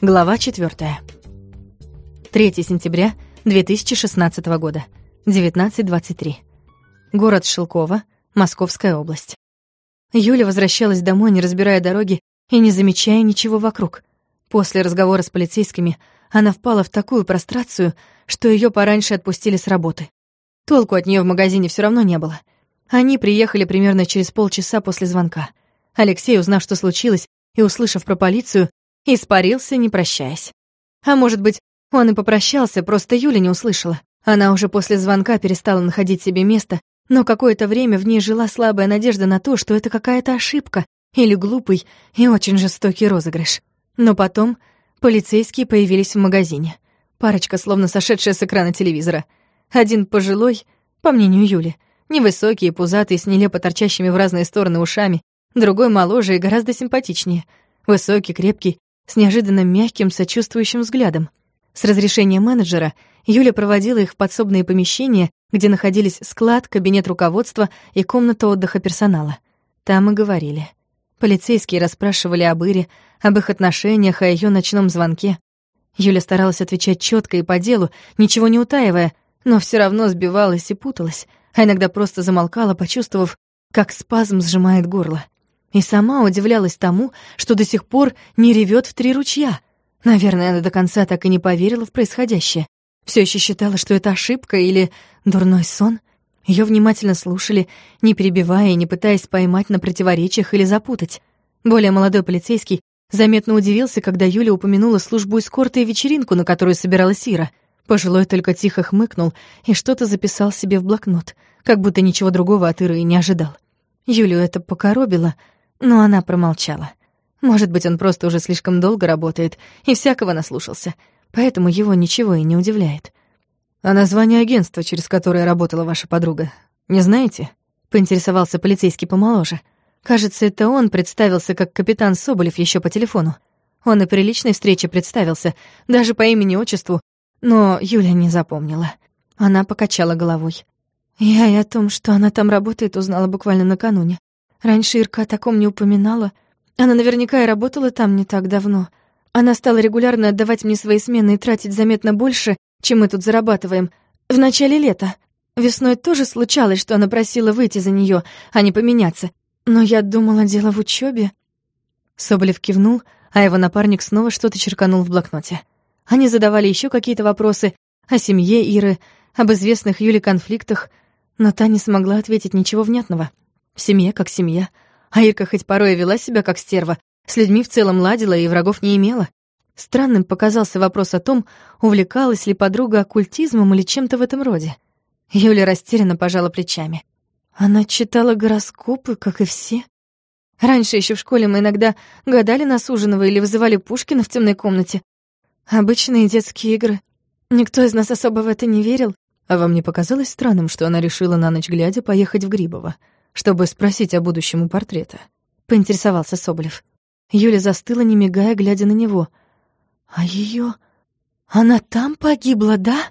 Глава 4. 3 сентября 2016 года. 19.23. Город Шелково, Московская область. Юля возвращалась домой, не разбирая дороги и не замечая ничего вокруг. После разговора с полицейскими она впала в такую прострацию, что ее пораньше отпустили с работы. Толку от нее в магазине все равно не было. Они приехали примерно через полчаса после звонка. Алексей, узнав, что случилось, и услышав про полицию, испарился, не прощаясь. А может быть, он и попрощался, просто Юля не услышала. Она уже после звонка перестала находить себе место, но какое-то время в ней жила слабая надежда на то, что это какая-то ошибка или глупый и очень жестокий розыгрыш. Но потом полицейские появились в магазине. Парочка, словно сошедшая с экрана телевизора. Один пожилой, по мнению Юли, невысокий и пузатый, с нелепо торчащими в разные стороны ушами, другой моложе и гораздо симпатичнее, высокий, крепкий с неожиданно мягким, сочувствующим взглядом. С разрешения менеджера Юля проводила их в подсобные помещения, где находились склад, кабинет руководства и комната отдыха персонала. Там и говорили. Полицейские расспрашивали об Ире, об их отношениях, о ее ночном звонке. Юля старалась отвечать четко и по делу, ничего не утаивая, но все равно сбивалась и путалась, а иногда просто замолкала, почувствовав, как спазм сжимает горло. И сама удивлялась тому, что до сих пор не ревет в три ручья. Наверное, она до конца так и не поверила в происходящее. Все еще считала, что это ошибка или дурной сон. Ее внимательно слушали, не перебивая и не пытаясь поймать на противоречиях или запутать. Более молодой полицейский заметно удивился, когда Юля упомянула службу эскорта и вечеринку, на которую собиралась Ира. Пожилой только тихо хмыкнул и что-то записал себе в блокнот, как будто ничего другого от Иры и не ожидал. Юлю это покоробило — но она промолчала. Может быть, он просто уже слишком долго работает и всякого наслушался, поэтому его ничего и не удивляет. «А название агентства, через которое работала ваша подруга, не знаете?» — поинтересовался полицейский помоложе. Кажется, это он представился как капитан Соболев еще по телефону. Он и при личной встрече представился, даже по имени-отчеству, но Юля не запомнила. Она покачала головой. Я и о том, что она там работает, узнала буквально накануне. Раньше Ирка о таком не упоминала. Она наверняка и работала там не так давно. Она стала регулярно отдавать мне свои смены и тратить заметно больше, чем мы тут зарабатываем. В начале лета. Весной тоже случалось, что она просила выйти за нее, а не поменяться. Но я думала, дело в учебе. Соболев кивнул, а его напарник снова что-то черканул в блокноте. Они задавали еще какие-то вопросы о семье Иры, об известных Юле конфликтах, но та не смогла ответить ничего внятного. В семье как семья. А Ирка хоть порой вела себя как стерва, с людьми в целом ладила и врагов не имела. Странным показался вопрос о том, увлекалась ли подруга оккультизмом или чем-то в этом роде. Юля растерянно пожала плечами. Она читала гороскопы, как и все. Раньше еще в школе мы иногда гадали на суженого или вызывали Пушкина в темной комнате. Обычные детские игры. Никто из нас особо в это не верил. А вам не показалось странным, что она решила на ночь глядя поехать в Грибово? Чтобы спросить о будущем у портрета. Поинтересовался Соболев. Юля застыла, не мигая, глядя на него. «А ее... Она там погибла, да?»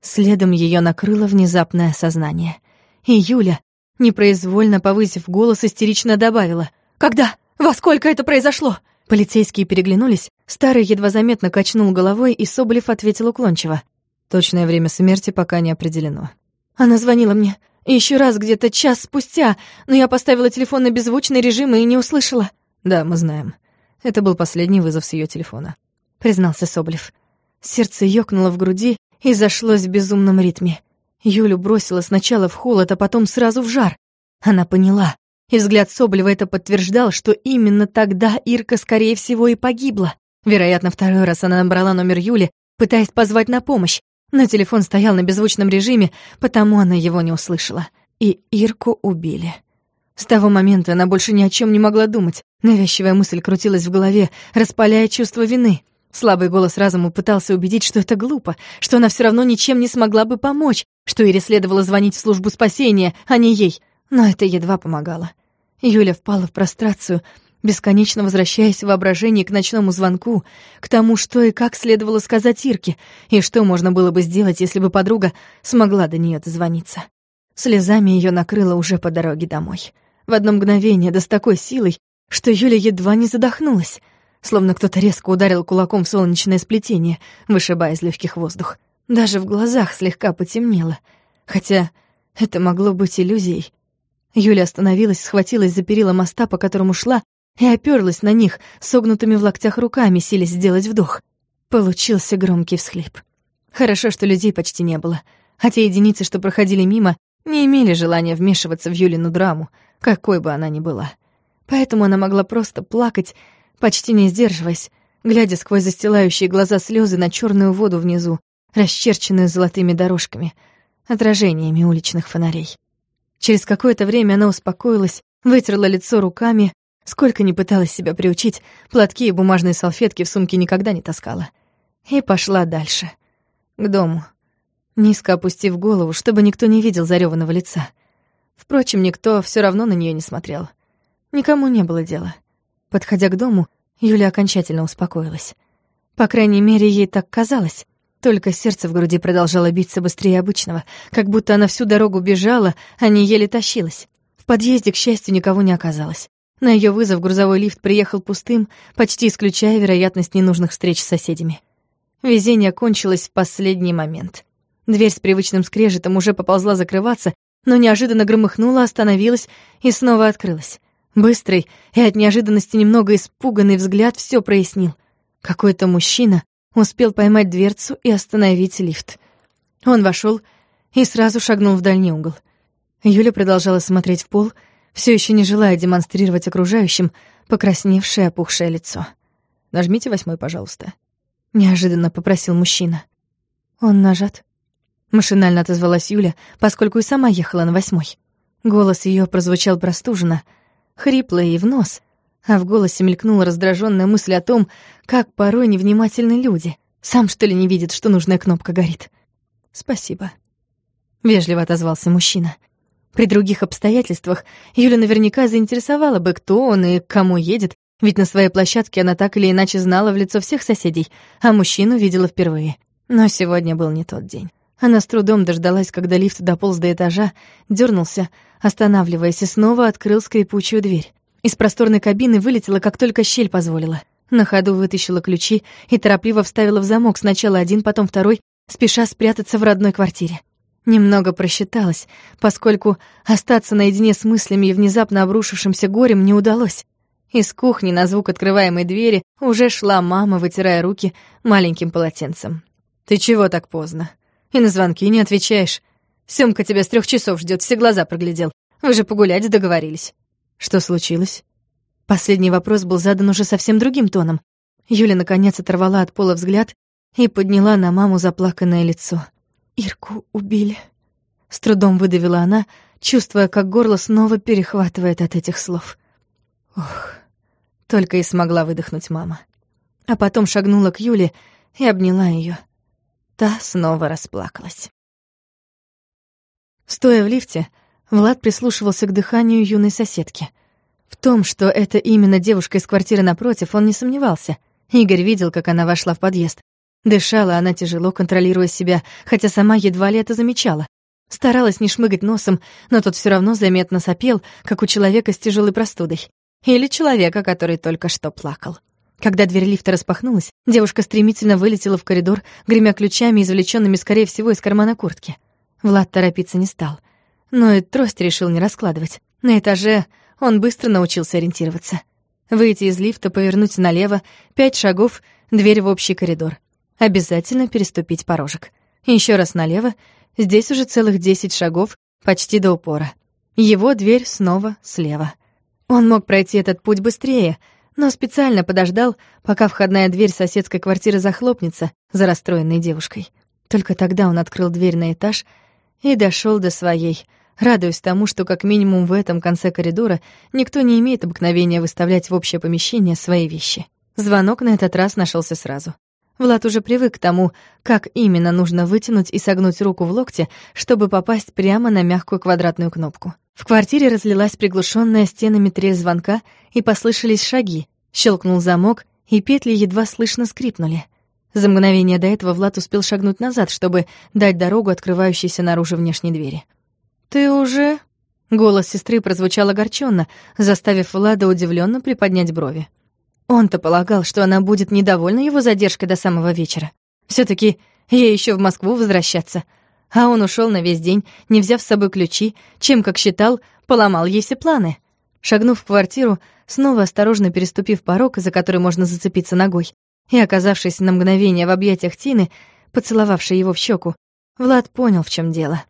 Следом ее накрыло внезапное сознание. И Юля, непроизвольно повысив голос, истерично добавила. «Когда? Во сколько это произошло?» Полицейские переглянулись, старый едва заметно качнул головой, и Соболев ответил уклончиво. «Точное время смерти пока не определено». «Она звонила мне. Еще раз где-то час спустя, но я поставила телефон на беззвучный режим и не услышала. Да, мы знаем. Это был последний вызов с ее телефона, признался Соболев. Сердце ёкнуло в груди и зашлось в безумном ритме. Юлю бросила сначала в холод, а потом сразу в жар. Она поняла, и взгляд Соболева это подтверждал, что именно тогда Ирка, скорее всего, и погибла. Вероятно, второй раз она набрала номер Юли, пытаясь позвать на помощь, но телефон стоял на беззвучном режиме, потому она его не услышала. И Ирку убили. С того момента она больше ни о чем не могла думать. Навязчивая мысль крутилась в голове, распаляя чувство вины. Слабый голос разума пытался убедить, что это глупо, что она все равно ничем не смогла бы помочь, что Ире следовало звонить в службу спасения, а не ей. Но это едва помогало. Юля впала в прострацию, бесконечно возвращаясь в воображении к ночному звонку, к тому, что и как следовало сказать Ирке, и что можно было бы сделать, если бы подруга смогла до нее дозвониться. Слезами ее накрыло уже по дороге домой. В одно мгновение, да с такой силой, что Юля едва не задохнулась. словно кто-то резко ударил кулаком в солнечное сплетение, вышибая из легких воздух. Даже в глазах слегка потемнело, хотя это могло быть иллюзией. Юля остановилась, схватилась за перила моста, по которому шла, и оперлась на них, согнутыми в локтях руками, силясь сделать вдох. Получился громкий всхлип. Хорошо, что людей почти не было, а те единицы, что проходили мимо, не имели желания вмешиваться в Юлину драму, какой бы она ни была. Поэтому она могла просто плакать, почти не сдерживаясь, глядя сквозь застилающие глаза слезы на черную воду внизу, расчерченную золотыми дорожками, отражениями уличных фонарей. Через какое-то время она успокоилась, вытерла лицо руками, сколько ни пыталась себя приучить, платки и бумажные салфетки в сумке никогда не таскала. И пошла дальше, к дому, низко опустив голову, чтобы никто не видел зарёванного лица. Впрочем, никто все равно на нее не смотрел. Никому не было дела. Подходя к дому, Юля окончательно успокоилась. По крайней мере, ей так казалось. Только сердце в груди продолжало биться быстрее обычного, как будто она всю дорогу бежала, а не еле тащилась. В подъезде, к счастью, никого не оказалось. На ее вызов грузовой лифт приехал пустым, почти исключая вероятность ненужных встреч с соседями. Везение кончилось в последний момент. Дверь с привычным скрежетом уже поползла закрываться, но неожиданно громыхнула, остановилась и снова открылась. Быстрый и от неожиданности немного испуганный взгляд все прояснил. Какой-то мужчина успел поймать дверцу и остановить лифт. Он вошел и сразу шагнул в дальний угол. Юля продолжала смотреть в пол, все еще не желая демонстрировать окружающим покрасневшее опухшее лицо. «Нажмите восьмой, пожалуйста», — неожиданно попросил мужчина. «Он нажат?» Машинально отозвалась Юля, поскольку и сама ехала на восьмой. Голос ее прозвучал простуженно, хрипло и в нос, а в голосе мелькнула раздраженная мысль о том, как порой невнимательны люди. Сам, что ли, не видит, что нужная кнопка горит. «Спасибо», — вежливо отозвался мужчина. При других обстоятельствах Юля наверняка заинтересовала бы, кто он и к кому едет, ведь на своей площадке она так или иначе знала в лицо всех соседей, а мужчину видела впервые. Но сегодня был не тот день. Она с трудом дождалась, когда лифт дополз до этажа, дернулся, останавливаясь, и снова открыл скрипучую дверь. Из просторной кабины вылетела, как только щель позволила. На ходу вытащила ключи и торопливо вставила в замок сначала один, потом второй, спеша спрятаться в родной квартире. Немного просчиталась, поскольку остаться наедине с мыслями и внезапно обрушившимся горем не удалось. Из кухни на звук открываемой двери уже шла мама, вытирая руки маленьким полотенцем. «Ты чего так поздно?» И на звонки не отвечаешь. Сёмка тебя с трех часов ждет, все глаза проглядел. Вы же погулять договорились. Что случилось? Последний вопрос был задан уже совсем другим тоном. Юля, наконец, оторвала от пола взгляд и подняла на маму заплаканное лицо. «Ирку убили». С трудом выдавила она, чувствуя, как горло снова перехватывает от этих слов. Ох, только и смогла выдохнуть мама. А потом шагнула к Юле и обняла ее. Та снова расплакалась. Стоя в лифте, Влад прислушивался к дыханию юной соседки. В том, что это именно девушка из квартиры напротив, он не сомневался. Игорь видел, как она вошла в подъезд. Дышала она тяжело, контролируя себя, хотя сама едва ли это замечала. Старалась не шмыгать носом, но тот все равно заметно сопел, как у человека с тяжелой простудой. Или человека, который только что плакал. Когда дверь лифта распахнулась, девушка стремительно вылетела в коридор, гремя ключами, извлеченными, скорее всего, из кармана куртки. Влад торопиться не стал. Но и трость решил не раскладывать. На этаже он быстро научился ориентироваться. Выйти из лифта, повернуть налево, пять шагов, дверь в общий коридор. Обязательно переступить порожек. Еще раз налево, здесь уже целых десять шагов, почти до упора. Его дверь снова слева. Он мог пройти этот путь быстрее — но специально подождал, пока входная дверь соседской квартиры захлопнется за расстроенной девушкой. Только тогда он открыл дверь на этаж и дошел до своей, радуясь тому, что как минимум в этом конце коридора никто не имеет обыкновения выставлять в общее помещение свои вещи. Звонок на этот раз нашелся сразу. Влад уже привык к тому, как именно нужно вытянуть и согнуть руку в локте, чтобы попасть прямо на мягкую квадратную кнопку. В квартире разлилась приглушенная стенами трель звонка, и послышались шаги. Щелкнул замок, и петли едва слышно скрипнули. За мгновение до этого Влад успел шагнуть назад, чтобы дать дорогу открывающейся наружу внешней двери. «Ты уже...» Голос сестры прозвучал огорченно, заставив Влада удивленно приподнять брови. Он-то полагал, что она будет недовольна его задержкой до самого вечера. все таки ей еще в Москву возвращаться. А он ушел на весь день, не взяв с собой ключи, чем, как считал, поломал ей все планы. Шагнув в квартиру, снова осторожно переступив порог, за который можно зацепиться ногой, и оказавшись на мгновение в объятиях Тины, поцеловавшей его в щеку, Влад понял, в чем дело.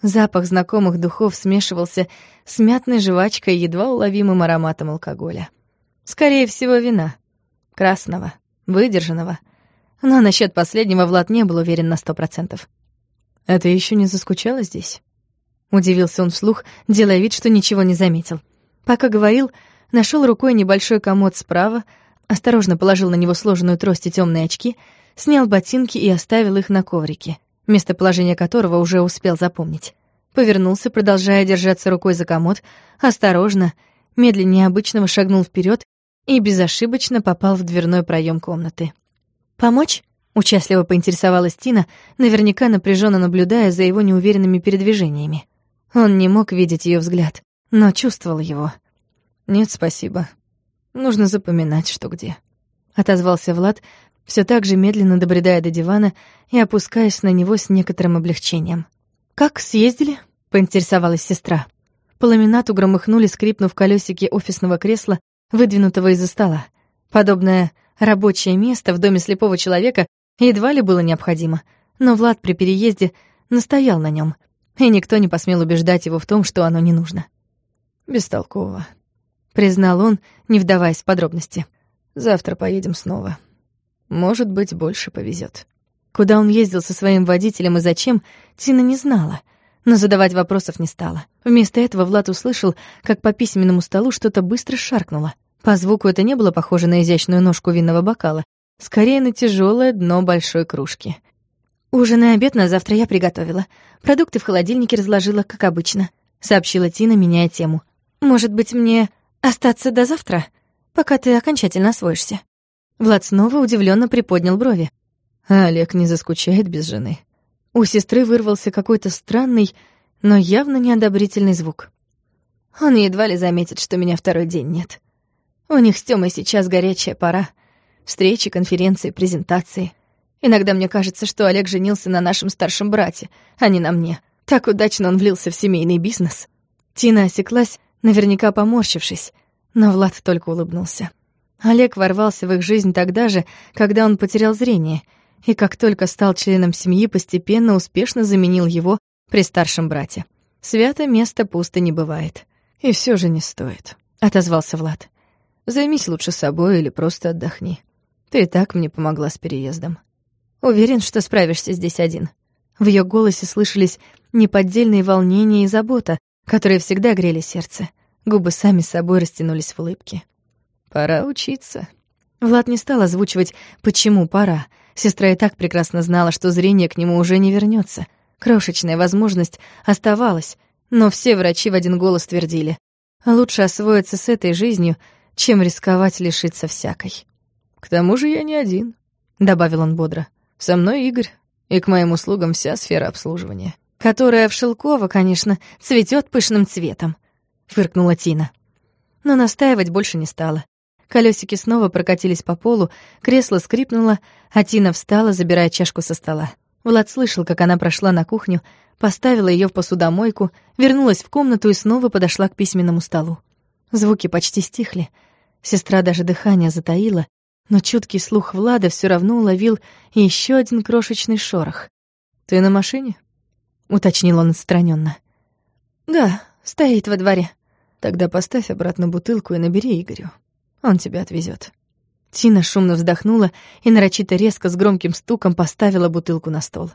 Запах знакомых духов смешивался с мятной жвачкой и едва уловимым ароматом алкоголя. Скорее всего, вина. Красного, выдержанного. Но насчет последнего Влад не был уверен на сто процентов. «А ты еще не заскучала здесь?» Удивился он вслух, делая вид, что ничего не заметил. Пока говорил, нашел рукой небольшой комод справа, осторожно положил на него сложенную трость и темные очки, снял ботинки и оставил их на коврике, местоположение которого уже успел запомнить. Повернулся, продолжая держаться рукой за комод, осторожно, медленнее обычного шагнул вперед и безошибочно попал в дверной проем комнаты. «Помочь?» — участливо поинтересовалась Тина, наверняка напряженно наблюдая за его неуверенными передвижениями. Он не мог видеть ее взгляд, но чувствовал его. «Нет, спасибо. Нужно запоминать, что где», — отозвался Влад, все так же медленно добредая до дивана и опускаясь на него с некоторым облегчением. «Как съездили?» — поинтересовалась сестра. По ламинату громыхнули, скрипнув колесики офисного кресла, выдвинутого из-за стола. Подобное рабочее место в доме слепого человека едва ли было необходимо, но Влад при переезде настоял на нем, и никто не посмел убеждать его в том, что оно не нужно. «Бестолково», — признал он, не вдаваясь в подробности. «Завтра поедем снова. Может быть, больше повезет. Куда он ездил со своим водителем и зачем, Тина не знала — но задавать вопросов не стала. Вместо этого Влад услышал, как по письменному столу что-то быстро шаркнуло. По звуку это не было похоже на изящную ножку винного бокала, скорее на тяжелое дно большой кружки. «Ужин и обед на завтра я приготовила. Продукты в холодильнике разложила, как обычно», — сообщила Тина, меняя тему. «Может быть, мне остаться до завтра, пока ты окончательно освоишься?» Влад снова удивленно приподнял брови. Олег не заскучает без жены. У сестры вырвался какой-то странный, но явно неодобрительный звук. Он едва ли заметит, что меня второй день нет. У них с Тёмой сейчас горячая пора. Встречи, конференции, презентации. Иногда мне кажется, что Олег женился на нашем старшем брате, а не на мне. Так удачно он влился в семейный бизнес. Тина осеклась, наверняка поморщившись, но Влад только улыбнулся. Олег ворвался в их жизнь тогда же, когда он потерял зрение — и как только стал членом семьи, постепенно успешно заменил его при старшем брате. Свято место пусто не бывает. И все же не стоит, отозвался Влад. Займись лучше собой или просто отдохни. Ты и так мне помогла с переездом. Уверен, что справишься здесь один. В ее голосе слышались неподдельные волнения и забота, которые всегда грели сердце. Губы сами собой растянулись в улыбке. Пора учиться. Влад не стал озвучивать, почему пора, Сестра и так прекрасно знала, что зрение к нему уже не вернется. Крошечная возможность оставалась, но все врачи в один голос твердили. Лучше освоиться с этой жизнью, чем рисковать лишиться всякой. «К тому же я не один», — добавил он бодро. «Со мной Игорь, и к моим услугам вся сфера обслуживания». «Которая в Шелково, конечно, цветет пышным цветом», — фыркнула Тина. Но настаивать больше не стала. Колесики снова прокатились по полу, кресло скрипнуло, а Тина встала, забирая чашку со стола. Влад слышал, как она прошла на кухню, поставила ее в посудомойку, вернулась в комнату и снова подошла к письменному столу. Звуки почти стихли. Сестра даже дыхание затаила, но чуткий слух Влада все равно уловил еще один крошечный шорох. «Ты на машине?» — уточнил он отстраненно. «Да, стоит во дворе». «Тогда поставь обратно бутылку и набери Игорю». Он тебя отвезет. Тина шумно вздохнула и нарочито резко с громким стуком поставила бутылку на стол.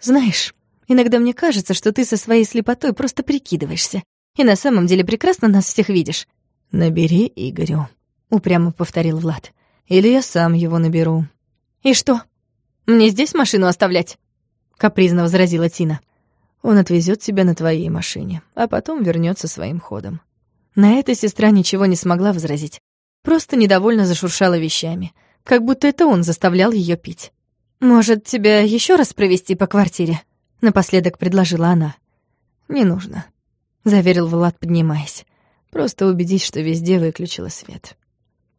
«Знаешь, иногда мне кажется, что ты со своей слепотой просто прикидываешься, и на самом деле прекрасно нас всех видишь». «Набери Игорю», — упрямо повторил Влад. «Или я сам его наберу». «И что? Мне здесь машину оставлять?» — капризно возразила Тина. «Он отвезет тебя на твоей машине, а потом вернется своим ходом». На это сестра ничего не смогла возразить просто недовольно зашуршала вещами, как будто это он заставлял ее пить. «Может, тебя еще раз провести по квартире?» — напоследок предложила она. «Не нужно», — заверил Влад, поднимаясь. «Просто убедись, что везде выключила свет».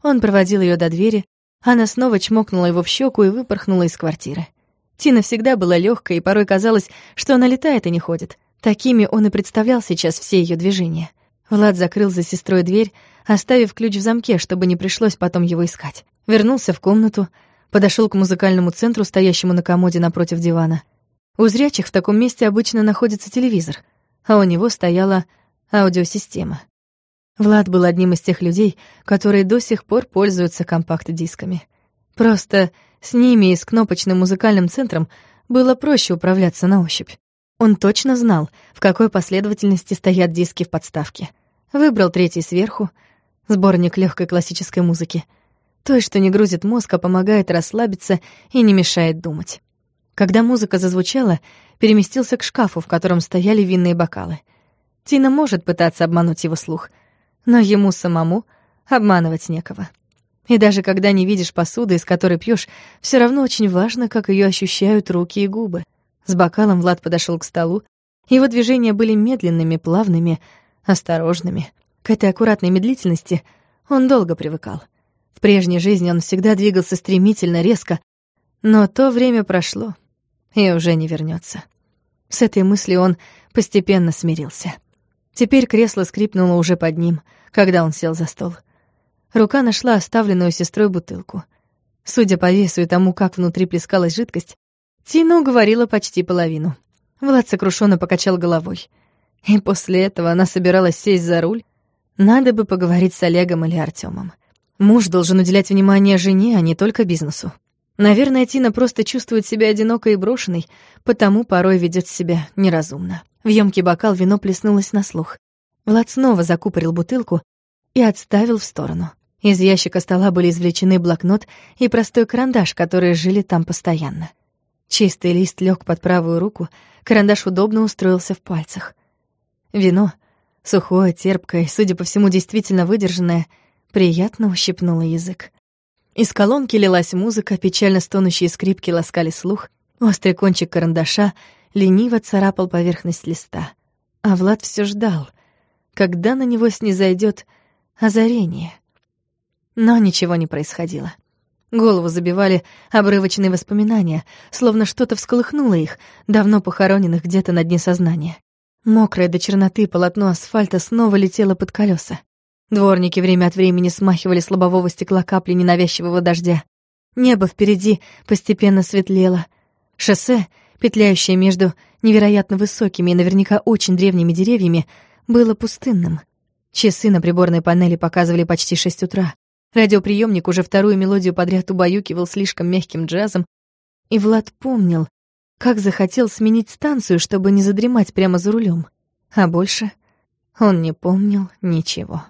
Он проводил ее до двери, она снова чмокнула его в щеку и выпорхнула из квартиры. Тина всегда была легкой, и порой казалось, что она летает и не ходит. Такими он и представлял сейчас все ее движения. Влад закрыл за сестрой дверь, оставив ключ в замке, чтобы не пришлось потом его искать. Вернулся в комнату, подошел к музыкальному центру, стоящему на комоде напротив дивана. У зрячих в таком месте обычно находится телевизор, а у него стояла аудиосистема. Влад был одним из тех людей, которые до сих пор пользуются компакт-дисками. Просто с ними и с кнопочным музыкальным центром было проще управляться на ощупь. Он точно знал, в какой последовательности стоят диски в подставке. Выбрал третий сверху, сборник легкой классической музыки. Той, что не грузит мозг, а помогает расслабиться и не мешает думать. Когда музыка зазвучала, переместился к шкафу, в котором стояли винные бокалы. Тина может пытаться обмануть его слух, но ему самому обманывать некого. И даже когда не видишь посуды, из которой пьешь, все равно очень важно, как ее ощущают руки и губы. С бокалом Влад подошел к столу. Его движения были медленными, плавными, осторожными. К этой аккуратной медлительности он долго привыкал. В прежней жизни он всегда двигался стремительно, резко, но то время прошло и уже не вернется. С этой мыслью он постепенно смирился. Теперь кресло скрипнуло уже под ним, когда он сел за стол. Рука нашла оставленную сестрой бутылку. Судя по весу и тому, как внутри плескалась жидкость, Тина уговорила почти половину. Влад сокрушенно покачал головой. И после этого она собиралась сесть за руль. Надо бы поговорить с Олегом или Артемом. Муж должен уделять внимание жене, а не только бизнесу. Наверное, Тина просто чувствует себя одинокой и брошенной, потому порой ведет себя неразумно. В ёмкий бокал вино плеснулось на слух. Влад снова закупорил бутылку и отставил в сторону. Из ящика стола были извлечены блокнот и простой карандаш, которые жили там постоянно. Чистый лист лег под правую руку, карандаш удобно устроился в пальцах. Вино, сухое, терпкое, судя по всему, действительно выдержанное, приятно ущипнуло язык. Из колонки лилась музыка, печально стонущие скрипки ласкали слух, острый кончик карандаша лениво царапал поверхность листа. А Влад все ждал, когда на него снизойдет озарение. Но ничего не происходило. Голову забивали обрывочные воспоминания, словно что-то всколыхнуло их, давно похороненных где-то на дне сознания. Мокрое до черноты полотно асфальта снова летело под колеса. Дворники время от времени смахивали с лобового стекла капли ненавязчивого дождя. Небо впереди постепенно светлело. Шоссе, петляющее между невероятно высокими и наверняка очень древними деревьями, было пустынным. Часы на приборной панели показывали почти шесть утра. Радиоприемник уже вторую мелодию подряд убаюкивал слишком мягким джазом, и Влад помнил, как захотел сменить станцию, чтобы не задремать прямо за рулем. А больше он не помнил ничего.